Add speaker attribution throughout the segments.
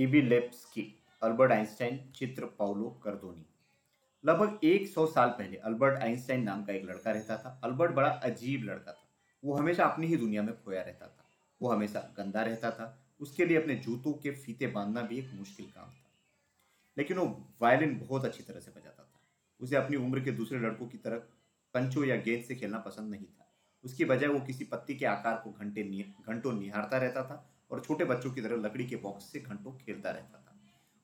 Speaker 1: EV लेप्सकी Albert Einstein चित्र Paolo Cardoni लगभग 100 साल पहले अल्बर्ट आइंस्टाइन नाम का एक लड़का रहता था। अल्बर्ट बड़ा अजीब लड़का था। वो हमेशा अपनी ही दुनिया में खोया रहता था। वो हमेशा गंदा रहता था। उसके लिए अपने जूतों के फीते बांधना भी एक मुश्किल काम था। लेकिन वो वायलिन बहुत अच्छी तरह से बजाता था। उसे अपनी उम्र के दूसरे लड़कों की तरह पंचों या गेंद से खेलना पसंद नहीं था। उसकी बजाय वो किसी पत्ती के आकार को घंटे घंटों निहारता रहता था और छोटे बच्चों की तरह लकड़ी के बॉक्स से घंटों खेलता रहता था।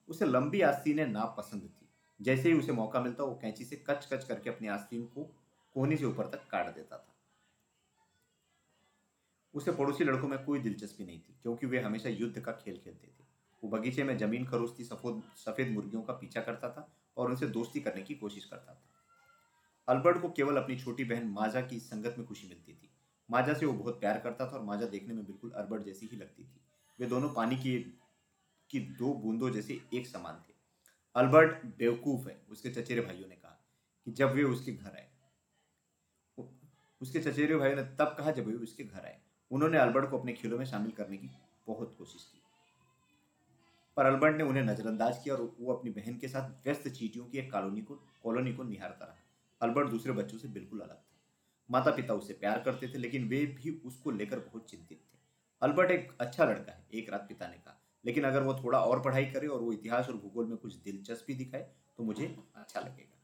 Speaker 1: उसे लंबी आस्तीनें ना पसंद थी। जैसे ही उसे मौका मिलता, वो कैंची से कच कच करके अपनी आस्तीन को कोहनी से ऊपर तक काट देता था। उसे पड़ोसी लड़कों में कोई दिलचस्पी नहीं थी, क्योंकि वे हमेशा युद्ध का खेल खेलते थे। वो बगीचे में ज़मीन खरोसती सफ़ेद सफ़ेद मुर्गियों का पीछा करता था और उनसे दोस्ती करने की कोशिश करता था। अल्बर्ट को केवल अपनी छोटी बहन माजा की संगत में खुशी मिलती थी। माजा से वो बहुत प्यार करता था और माजा देखने में बिल्कुल अल्बर्ट जैसी ही लगती थी। वे दोनों पानी की की दो बूंदों जैसे एक समान थे। अल्बर्ट बेवकूफ़ है, उसके चचेरे भाइयों ने कहा कि जब वे उसके घर आए उसके चचेरे भाइयों ने तब कहा जब वे उसके घर आए। उन्होंने अल्बर्ट को अपने खेलों में शामिल करने की बहुत कोशिश की। पर अल्बर्ट ने उन्हें नजरअंदाज किया और वो अपनी बहन के साथ व्यस्त चीटियों की एक कॉलोनी को कॉलोनी को निहारता रहा। अल्बर्ट दूसरे बच्चों से बिल्कुल अलग था। माता पिता उसे प्यार करते थे, लेकिन वे भी उसको लेकर बहुत चिंतित थे। अल्बर्ट एक अच्छा लड़का है, एक रात पिता ने कहा लेकिन अगर वो थोड़ा और पढ़ाई करे और वो इतिहास और भूगोल में कुछ दिलचस्पी दिखाए तो मुझे अच्छा लगेगा।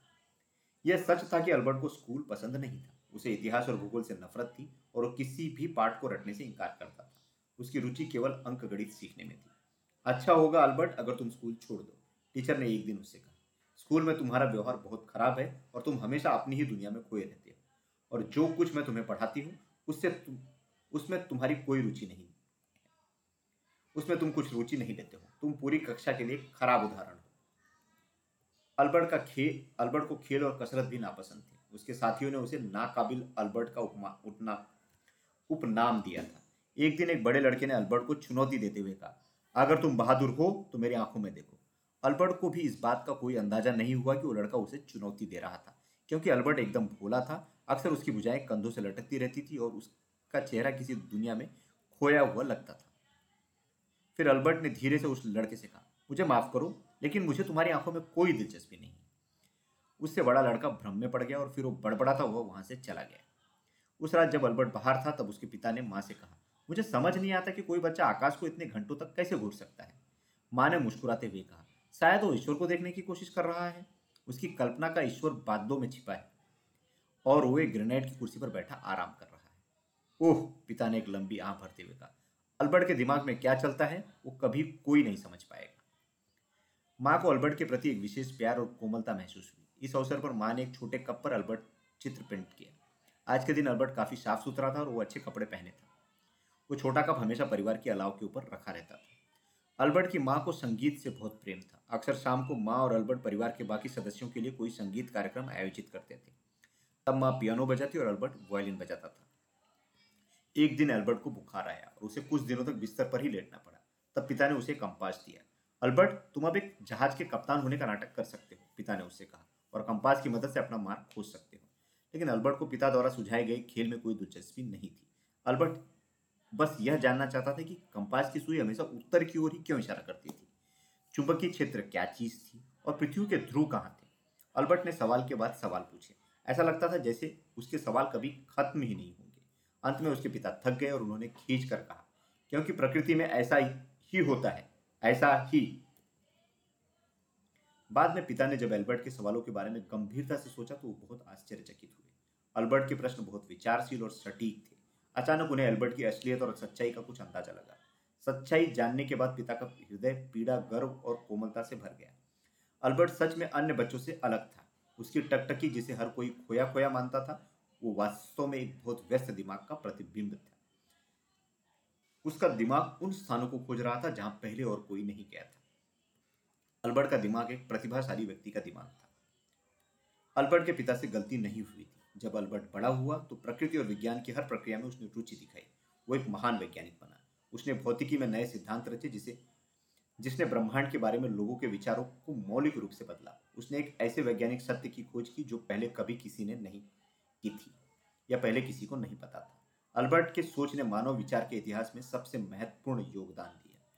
Speaker 1: यह सच था कि अल्बर्ट को स्कूल पसंद नहीं था। उसे इतिहास और भूगोल से नफरत थी और वो किसी भी पाठ को रटने से इनकार करता था। उसकी रुचि केवल अंक गणित सीखने में थी। अच्छा होगा अल्बर्ट, अगर तुम स्कूल छोड़ दो। टीचर ने एक दिन उससे कहा, स्कूल में तुम्हारा व्यवहार बहुत खराब है और तुम हमेशा अपनी ही दुनिया में खोए रहते हो। और जो कुछ मैं तुम्हें पढ़ाती हूँ, उससे तुम, उसमें तुम्हारी कोई रुचि नहीं। उसमें तुम कुछ रुचि नहीं लेते हो। तुम पूरी कक्षा के लिए खराब उदाहरण हो। अल्बर्ट का खेल अल्बर्ट को खेल और कसरत भी नापसंद थी। उसके साथियों ने उसे नाकाबिल अल्बर्ट का उपमा उपनाम दिया था। एक दिन एक बड़े लड़के ने अल्बर्ट को चुनौती देते हुए कहा, अगर तुम बहादुर हो तो मेरी आँखों में देखो। अल्बर्ट को भी इस बात का कोई अंदाज़ा नहीं हुआ कि वो लड़का उसे चुनौती दे रहा था। क्योंकि अल्बर्ट एकदम भोला था, अक्सर उसकी भुजाएँ कंधों से लटकती रहती थी और उसका चेहरा किसी दुनिया में खोया हुआ लगता था। फिर अल्बर्ट ने धीरे से उस लड़के से कहा, मुझे माफ़ करो, लेकिन मुझे तुम्हारी आँखों में कोई दिलचस्पी नहीं। उससे बड़ा लड़का भ्रम में पड़ गया और फिर वो बड़बड़ाता हुआ वहाँ से चला गया। उस रात जब अल्बर्ट बाहर था, तब उसके पिता ने माँ से कहा, मुझे समझ नहीं आता कि कोई बच्चा आकाश को इतने घंटों तक कैसे घूर सकता है? माँ ने मुस्कुराते हुए कहा, शायद वो ईश्वर को देखने की कोशिश कर रहा है। उसकी कल्पना का ईश्वर बादलों में छिपा है और वो एक ग्रेनेड की कुर्सी पर बैठा आराम कर रहा है। ओह, पिता ने एक लंबी आँख भरते हुए कहा, अल्बर्ट के दिमाग में क्या चलता है वो कभी कोई नहीं समझ पाएगा। माँ को अल्बर्ट के प्रति एक विशेष प्यार और कोमलता महसूस हुई। इस अवसर पर माँ ने एक छोटे कप पर अल्बर्ट चित्र प्रिंट किया। आज के दिन अल्बर्ट काफ़ी साफ़ सुथरा था और वो अच्छे कपड़े पहने था। वो छोटा कप हमेशा परिवार के अलाव के ऊपर रखा रहता था। अल्बर्ट की माँ को संगीत से बहुत प्रेम था। अक्सर शाम को माँ और अल्बर्ट परिवार के बाकी सदस्यों के लिए कोई संगीत कार्यक्रम आयोजित करते थे। तब माँ पियानो बजाती और अल्बर्ट वायलिन बजाता था। एक दिन अल्बर्ट को बुखार आया और उसे कुछ दिनों तक बिस्तर पर ही लेटना पड़ा। तब पिता ने उसे कंपास दिया। अल्बर्ट, तुम अब एक जहाज़ के कप्तान होने का नाटक कर सकते हो, पिता ने उससे कहा, और कंपास की मदद से अपना मार्ग खोज सकते हो। लेकिन अल्बर्ट को पिता द्वारा सुझाए गए खेल में कोई दिलचस्पी नहीं थी। अल्बर्ट बस यह जानना चाहता था कि कंपास की सुई हमेशा उत्तर की ओर ही क्यों इशारा करती थी? चुंबकीय क्षेत्र क्या चीज़ थी और पृथ्वी के ध्रुव कहाँ थे? अल्बर्ट ने सवाल के बाद सवाल पूछे। ऐसा लगता था जैसे उसके सवाल कभी खत्म ही नहीं होंगे। अंत में उसके पिता थक गए और उन्होंने खींच कर कहा, क्योंकि प्रकृति में ऐसा ही होता है, ऐसा ही। बाद में पिता ने जब अल्बर्ट के सवालों के बारे में गंभीरता से सोचा तो वो बहुत आश्चर्यचकित हुए। अल्बर्ट के प्रश्न बहुत विचारशील और सटीक थे। अचानक उन्हें एल्बर्ट की असलियत और सच्चाई का कुछ अंदाज़ा लगा। सच्चाई जानने के बाद पिता का हृदय पीड़ा, गर्व और कोमलता से भर गया। अल्बर्ट सच में अन्य बच्चों से अलग था। उसकी टकटकी, जिसे हर कोई खोया खोया मानता था, वो वास्तव में एक बहुत व्यस्त दिमाग का प्रतिबिंब था। उसका दिमाग उन स्थानों को खोज रहा था, जहाँ पहले और कोई नहीं गया था। अल्बर्ट का दिमाग एक प्रतिभाशाली व्यक्ति का दिमाग था। अल्बर्ट के पिता से गलती नहीं हुई थी। जब अल्बर्ट बड़ा हुआ तो प्रकृति और विज्ञान की हर प्रक्रिया में उसने रुचि दिखाई। वो एक महान वैज्ञानिक बना। उसने भौतिकी में नए सिद्धांत रचे, जिसे, जिसने ब्रह्मांड के बारे में लोगों के विचारों को मौलिक रूप से बदला। उसने एक ऐसे वैज्ञानिक सत्य की खोज की, जो पहले कभी किसी ने नहीं की थी, या पहले किसी को नहीं पता था। अल्बर्ट के सोच ने मानव विचार के इतिहास में सबसे महत्वपूर्ण योगदान दिया।